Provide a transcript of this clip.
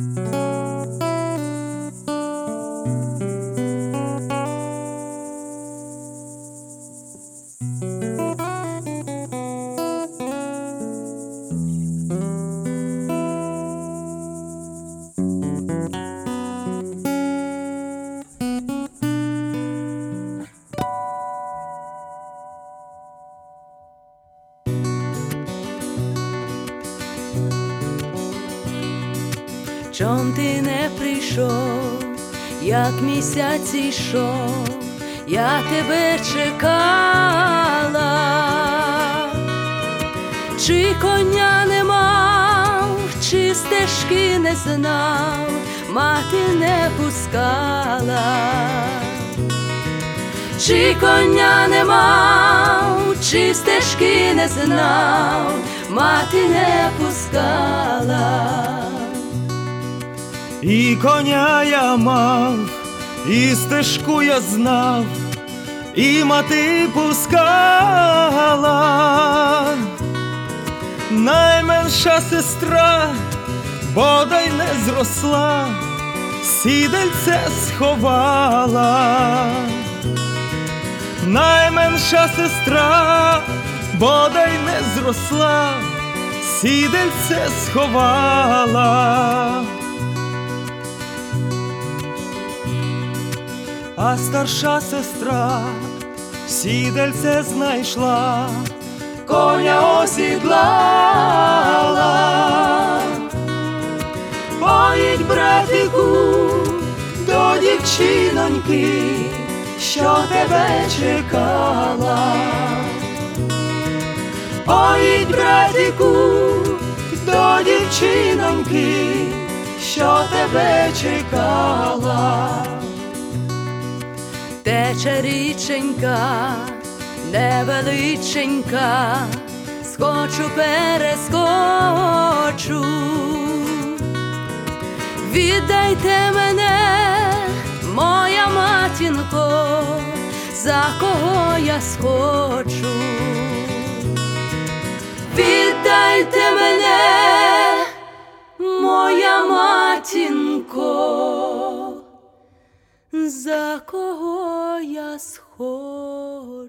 Музика Чом ти не прийшов, як місяць йшов, я тебе чекала, чи коня не мав, чи стежки не знав, мати не пускала, чи коня не мав, чи стежки не знав, мати не пускала. І коня я мав, і стежку я знав, і мати пускала, найменша сестра, бодай не зросла, сідельце сховала, найменша сестра, бодай не зросла, сідельце сховала. А старша сестра сідельце знайшла, коня осідлала, поїдь, братику, до дівчиноньки, що тебе чекала, поїдь, братику, до дівчиноньки, що тебе чекала. Тече річенька, невеличенька, скочу, перескочу, віддайте мене, моя матінко, за кого я схочу, віддайте мене, моя матінко за кого я схочу.